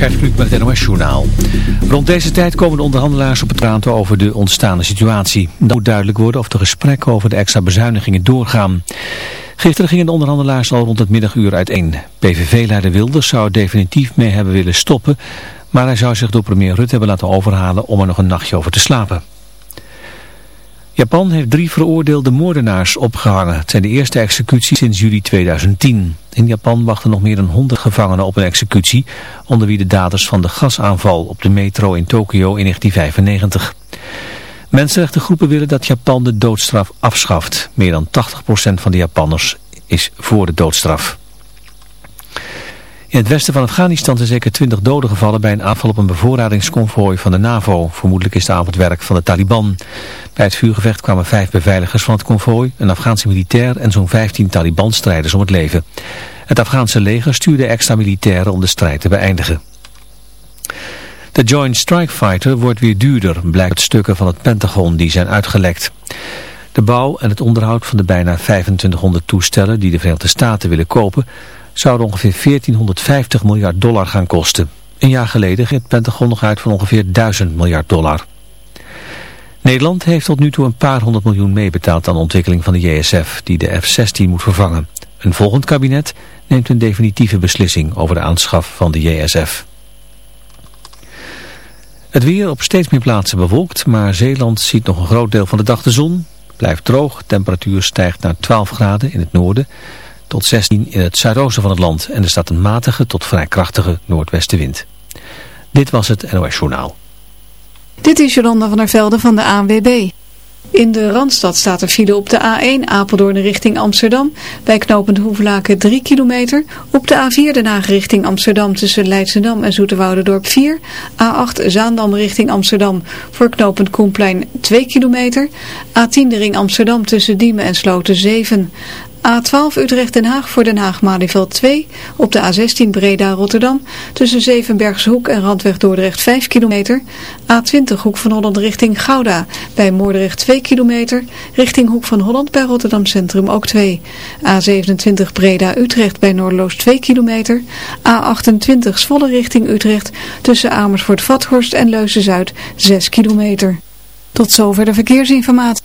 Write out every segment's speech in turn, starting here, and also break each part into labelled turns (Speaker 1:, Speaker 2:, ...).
Speaker 1: Gert Kluk met het NOS Journaal. Rond deze tijd komen de onderhandelaars op het praten over de ontstaande situatie. Dan moet duidelijk worden of de gesprekken over de extra bezuinigingen doorgaan. Gisteren gingen de onderhandelaars al rond het middaguur uiteen. PVV-leider Wilders zou definitief mee hebben willen stoppen... maar hij zou zich door premier Rutte hebben laten overhalen om er nog een nachtje over te slapen. Japan heeft drie veroordeelde moordenaars opgehangen. Het zijn de eerste executies sinds juli 2010. In Japan wachten nog meer dan 100 gevangenen op een executie, onder wie de daders van de gasaanval op de metro in Tokio in 1995. Mensenrechtengroepen willen dat Japan de doodstraf afschaft. Meer dan 80% van de Japanners is voor de doodstraf. In het westen van Afghanistan zijn zeker 20 doden gevallen bij een aanval op een bevoorradingsconvooi van de NAVO. Vermoedelijk is de avond werk van de Taliban. Bij het vuurgevecht kwamen vijf beveiligers van het konvooi, een Afghaanse militair en zo'n 15 Taliban-strijders om het leven. Het Afghaanse leger stuurde extra militairen om de strijd te beëindigen. De Joint Strike Fighter wordt weer duurder, blijkt uit stukken van het Pentagon die zijn uitgelekt. De bouw en het onderhoud van de bijna 2500 toestellen die de Verenigde Staten willen kopen zouden ongeveer 1450 miljard dollar gaan kosten. Een jaar geleden ging het Pentagon nog uit van ongeveer 1000 miljard dollar. Nederland heeft tot nu toe een paar honderd miljoen meebetaald aan de ontwikkeling van de JSF, die de F-16 moet vervangen. Een volgend kabinet neemt een definitieve beslissing over de aanschaf van de JSF. Het weer op steeds meer plaatsen bewolkt, maar Zeeland ziet nog een groot deel van de dag de zon. Blijft droog, temperatuur stijgt naar 12 graden in het noorden tot 16 in het zuidoosten van het land. En er staat een matige tot vrij krachtige noordwestenwind. Dit was het NOS Journaal.
Speaker 2: Dit is Jolanda van der Velde van de ANWB. In de Randstad staat er file op de A1 Apeldoorn richting Amsterdam. Bij knooppunt Hoevelaken 3 kilometer. Op de A4 Den Haag richting Amsterdam tussen Leidschendam en Zoeterwoudendorp 4. A8 Zaandam richting Amsterdam voor knooppunt Koenplein 2 kilometer. A10 de ring Amsterdam tussen Diemen en Sloten 7. A12 Utrecht-Den Haag voor Den Haag-Malieveld 2. Op de A16 Breda-Rotterdam tussen Zevenbergshoek en Randweg Dordrecht 5 kilometer. A20 Hoek van Holland richting Gouda bij Moordrecht 2 kilometer. Richting Hoek van Holland bij Rotterdam Centrum ook 2. A27 Breda-Utrecht bij Noordloos 2 kilometer. A28 Zwolle richting Utrecht tussen Amersfoort-Vathorst en Leuzen-Zuid 6 kilometer. Tot zover de verkeersinformatie.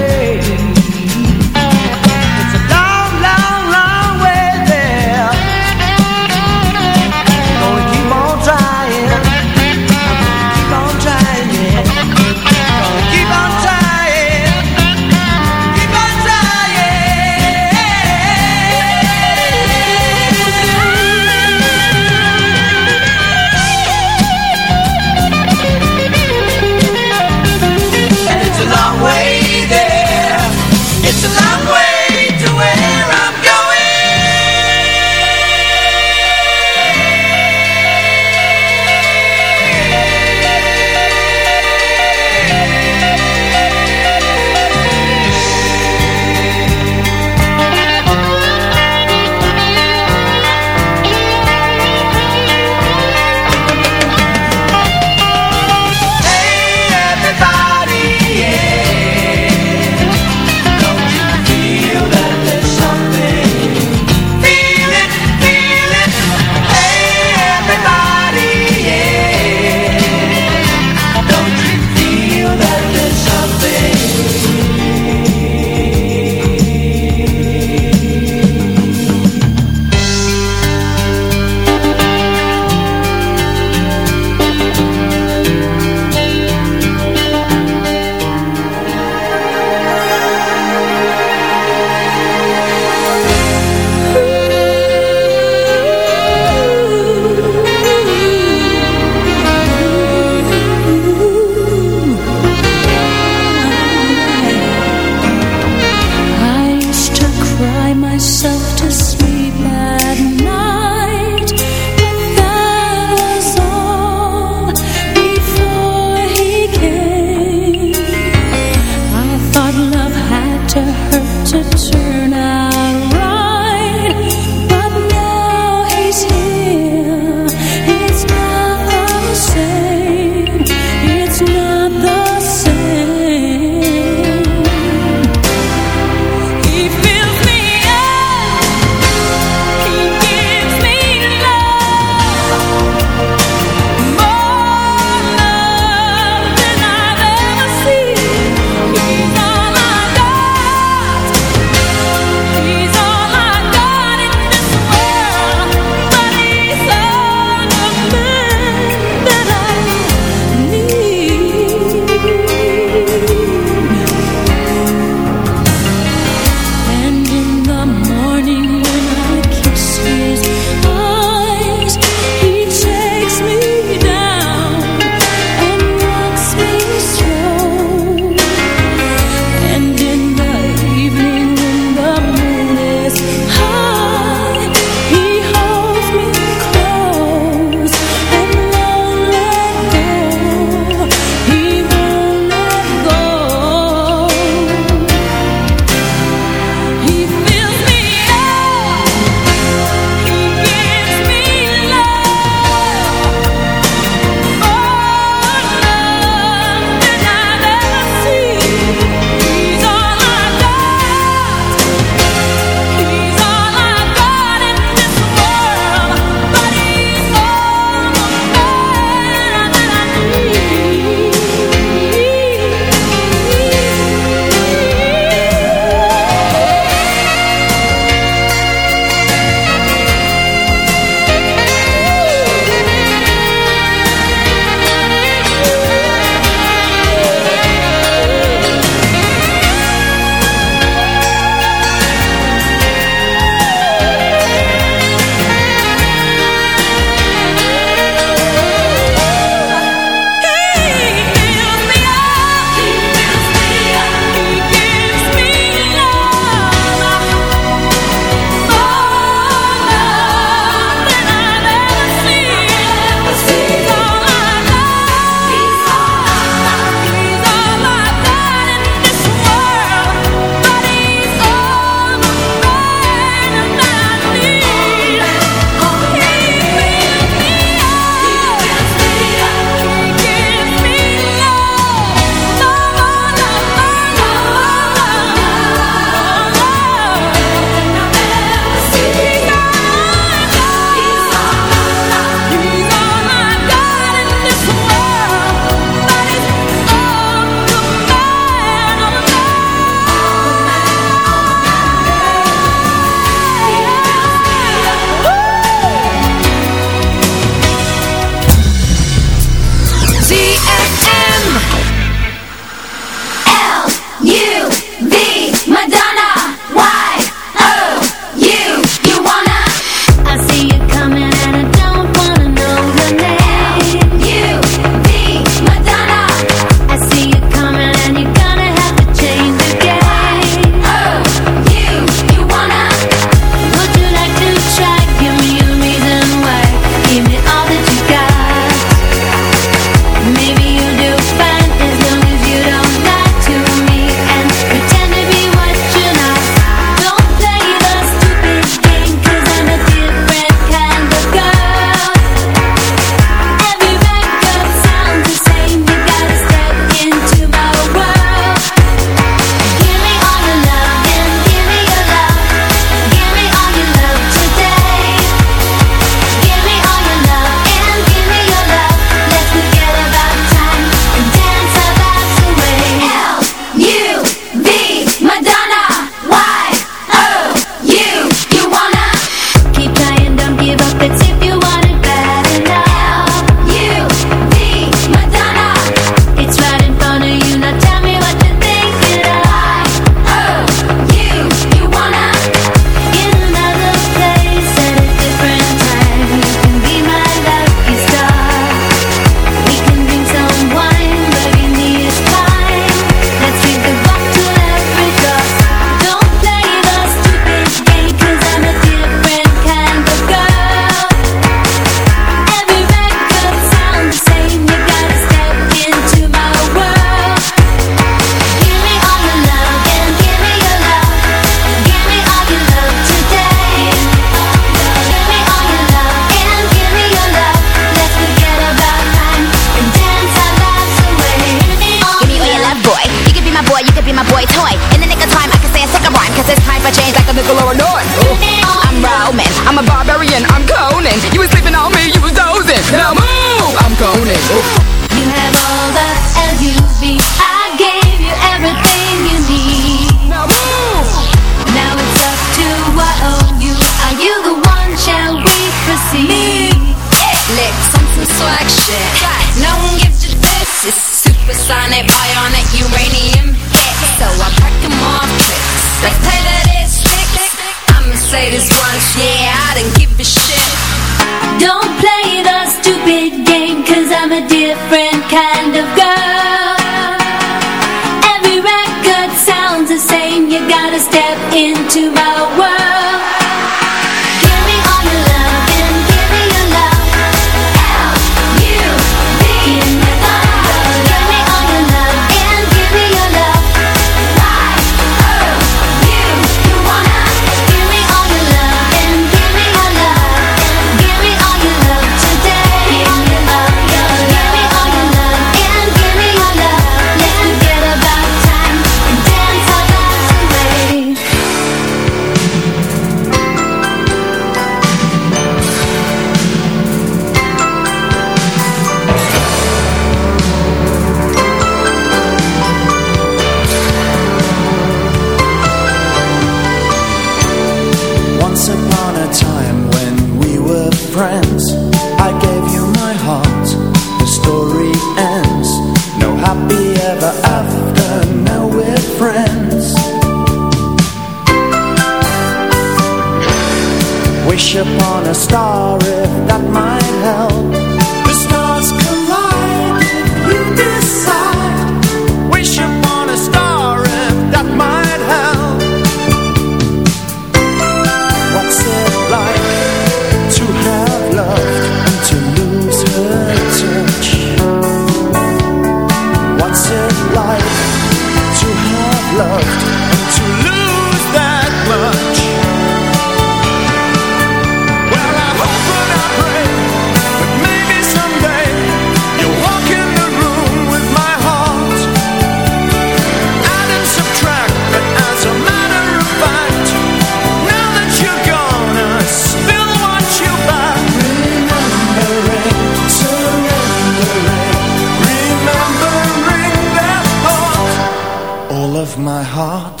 Speaker 3: My
Speaker 4: heart.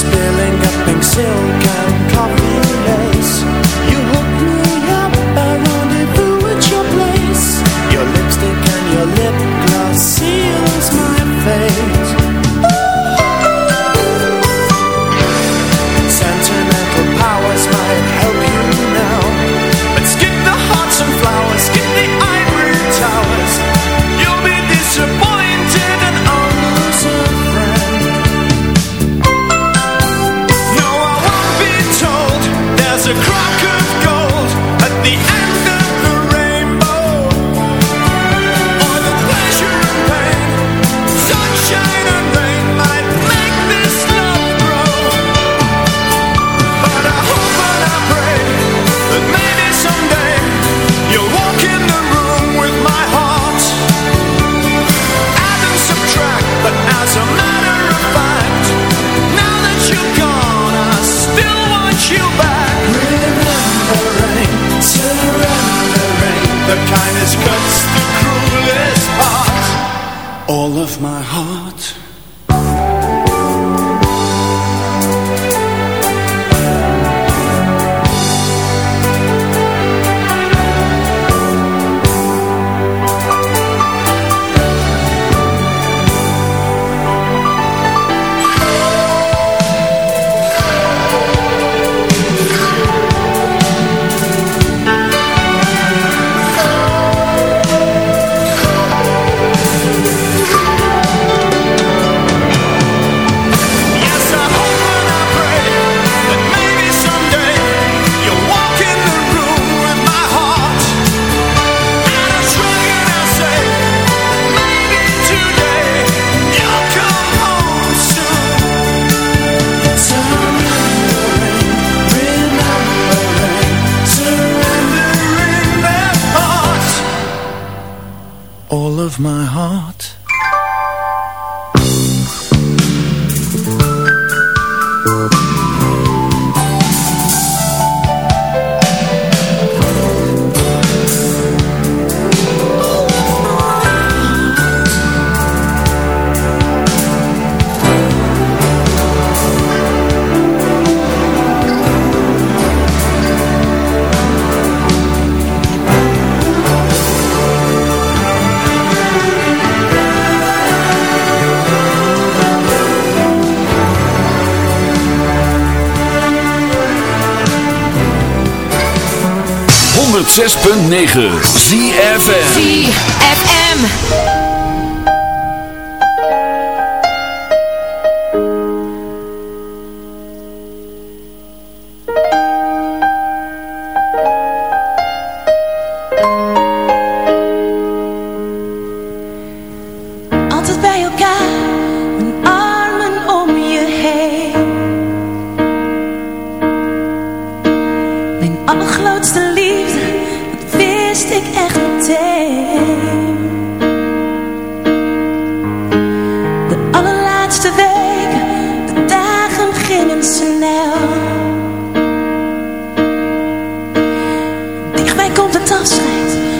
Speaker 4: Spilling up pink silk the kindest cuts
Speaker 5: 106.9 ZFM
Speaker 6: ZFM.
Speaker 7: Komt het afscheid,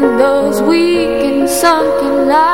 Speaker 8: those weak and sunken lines.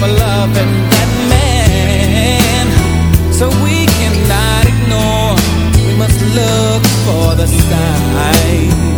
Speaker 9: for loving that man. So we cannot ignore. We must look for the signs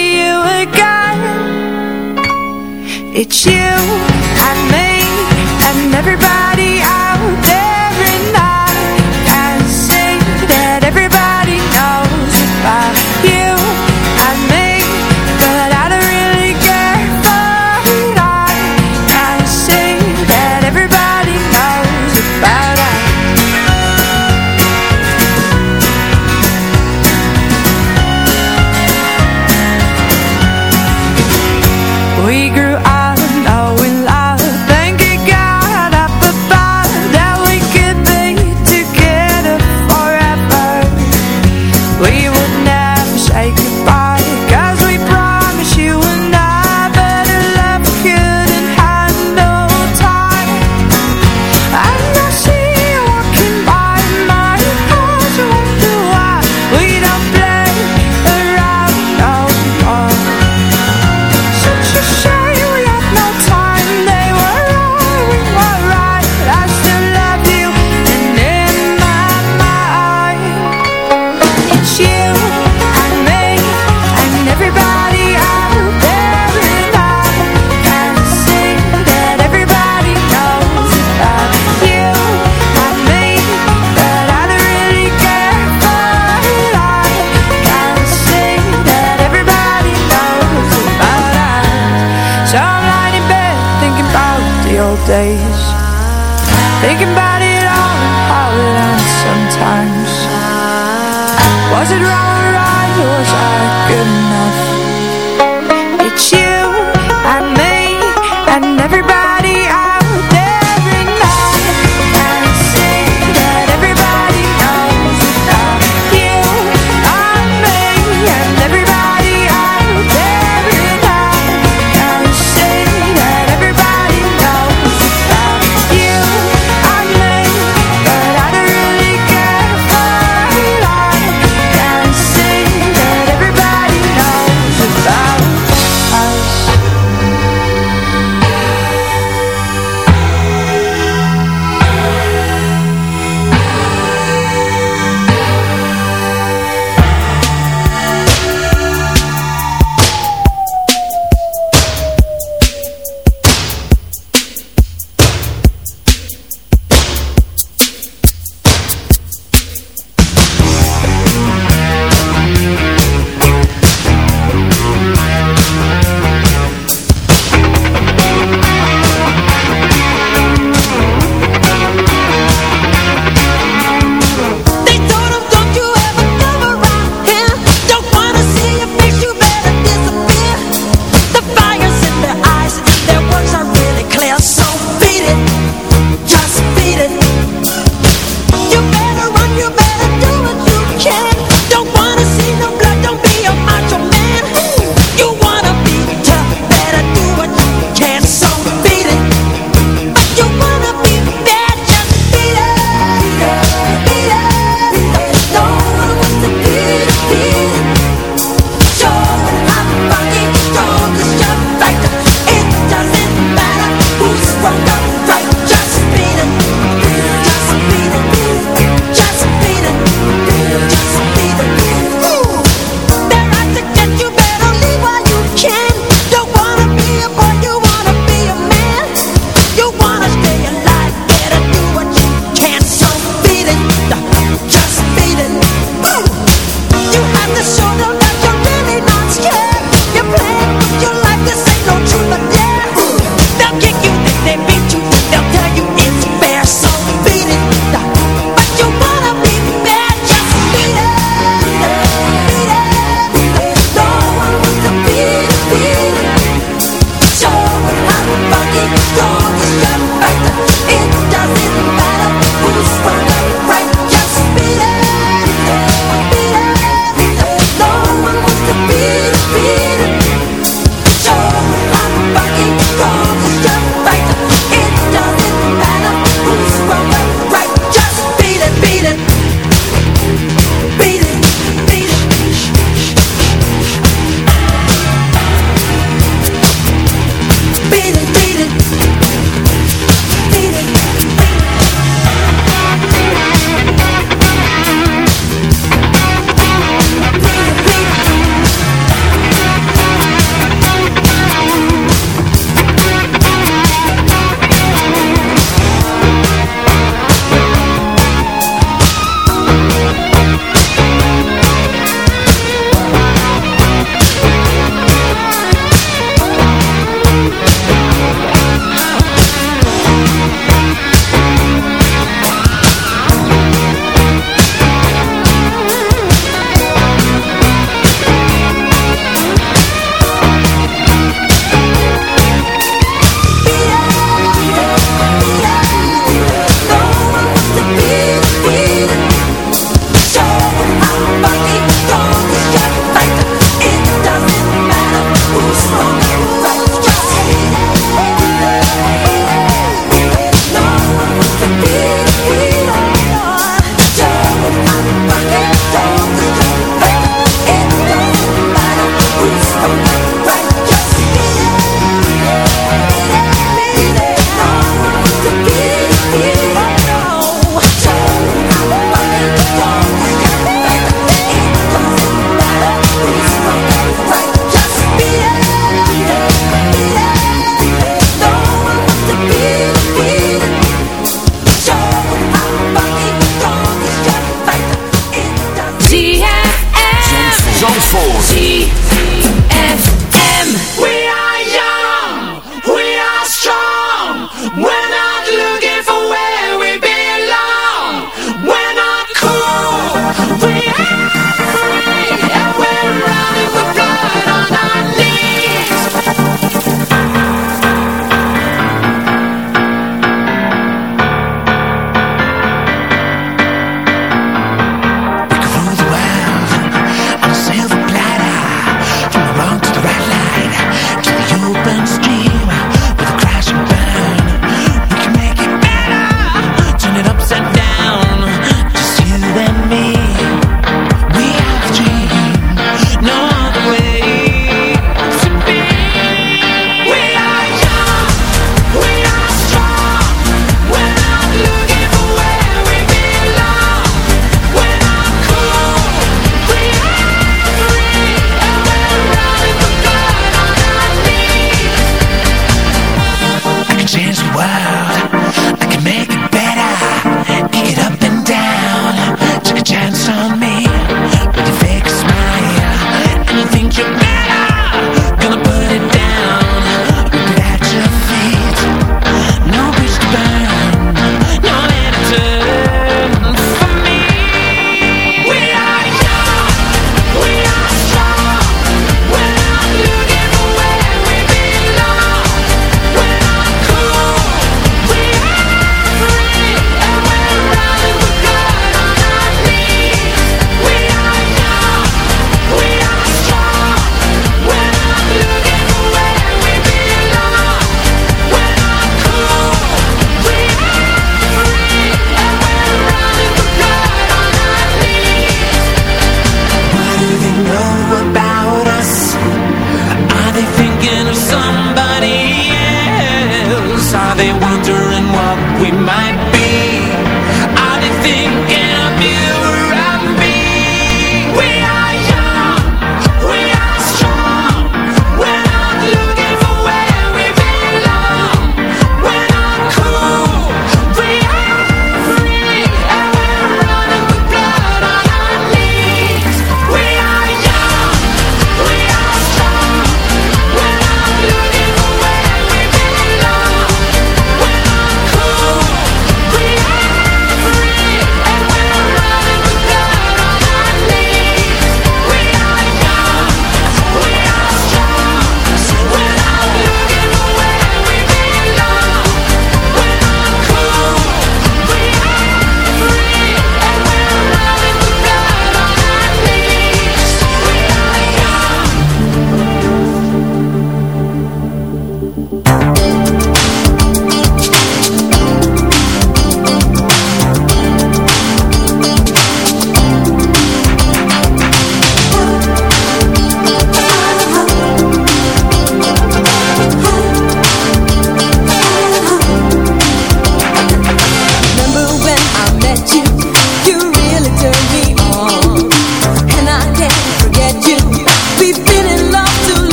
Speaker 10: you.